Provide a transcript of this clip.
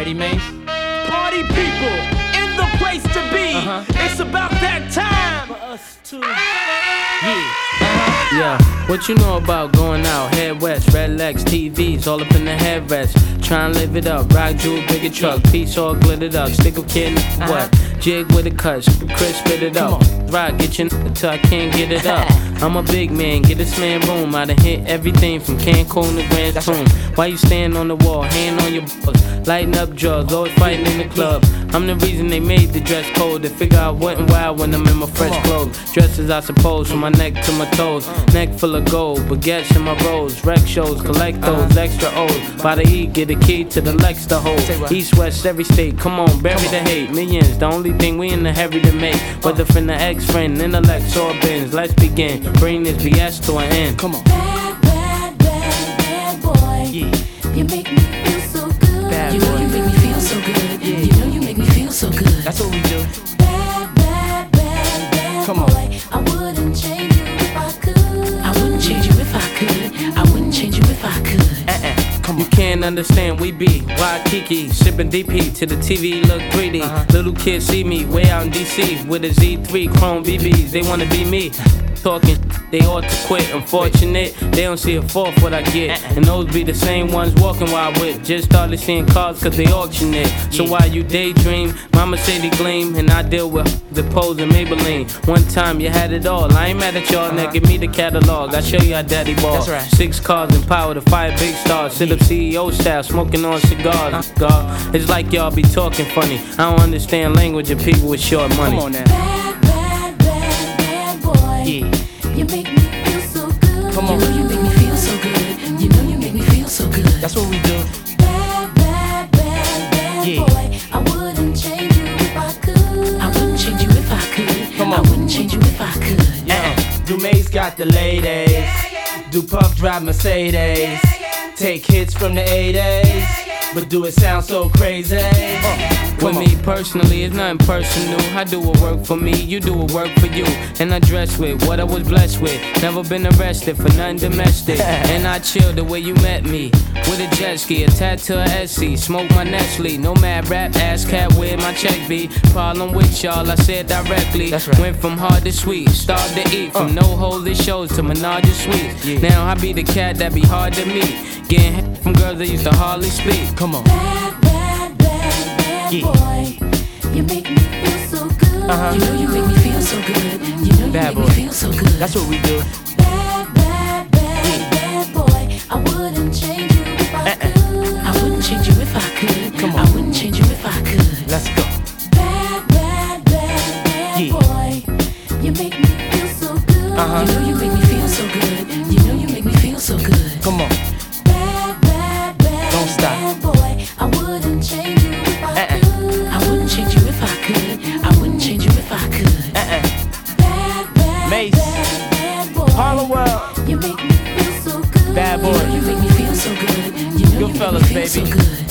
ready, Mase? Party people in the place to be. Uh-huh. It's about that time for us to. Yeah. Yeah, what you know about going out? Head west, red legs, TVs, all up in the headrest. Tryna live it up, rock jewel, bigger truck, piece all glittered up. Stick a kid, what? Jig with a cut, Chris spit it up. Rock, get your n- till I can't get it up. I'm a big man, get this man room. I done hit everything from Cancun to Grand Tune. Why you stand on the wall, hand on your balls, lighting up drugs, always fighting in the club. I'm the reason they made the dress code. They figure out what and why when I'm in my fresh clothes. Dresses, I suppose, from my neck to my toes. Neck full of gold, baguettes in my rolls. Rec shows, collect those extra O's. By the E, get a key to the Lex to hold. East, west, every state, come on, bury the hate. Millions, the only thing we in the hurry to make. Whether from the ex friend, intellect, or bins. Let's begin. Bring this BS to an end. Come on. Bad, bad, bad, bad boy. Yeah. You make me feel so good. Bad you know you make me feel so good. You know you make me feel so good. That's what we do. Bad, bad, bad, bad Come on. boy. Understand, we be Waikiki, sipping DP to the TV look 3D. Uh-huh. Little kids see me way out in DC with a Z3 Chrome BBs. They wanna be me. Talking, they ought to quit. Unfortunate, they don't see a fourth what I get. Uh-uh. And those be the same ones walking while I whip. Just started seeing cars cause they auction it. So while you daydream, mama say they gleam, and I deal with the pose and Maybelline. One time you had it all. I ain't mad at y'all, now give me the catalog. I show you how daddy ball. Uh-huh. Six cars and power to fire big stars. Sit up CEO style, smoking on cigars. God, it's like y'all be talking funny. I don't understand language of people with short money. Come on now. Do Mase got the ladies? Do Puff drive Mercedes? Take hits from the 80s? But do it sound so crazy? With me personally, it's nothing personal. I do what work for me, you do what work for you. And I dress with what I was blessed with. Never been arrested for nothing domestic. and I chill the way you met me. With a jet ski, a tattoo, a Etsy. Smoke my Nestle. No mad rap, ass cat where my check be. Problem with y'all, I said directly. That's right. Went from hard to sweet, starved to eat. From uh. no holy shows to menage a suite. Yeah. Now I be the cat that be hard to meet. Getting from girls that used to hardly speak. Come on. Bad, bad, bad, bad Yeah. boy. You make me feel so good. Uh-huh. You know you make me feel so good. You know you Bad make boy. me feel so good. That's what we do. Bad, bad, bad, bad boy. I wouldn't change you if I could. I wouldn't change you if I could. Come I on. wouldn't change you if I could. Let's go. Bad, bad, bad, bad Yeah. boy. You make me feel so good. Uh-huh. You know you make me wouldn't change you if I Uh-uh. I wouldn't change you if I could. I wouldn't change you if I could. Uh-uh. Bad, bad, Mase. bad, bad boy. World. You make me feel so good. Bad You boy. know you make me feel so good. You know you make me Goodfellas, feel so baby. good.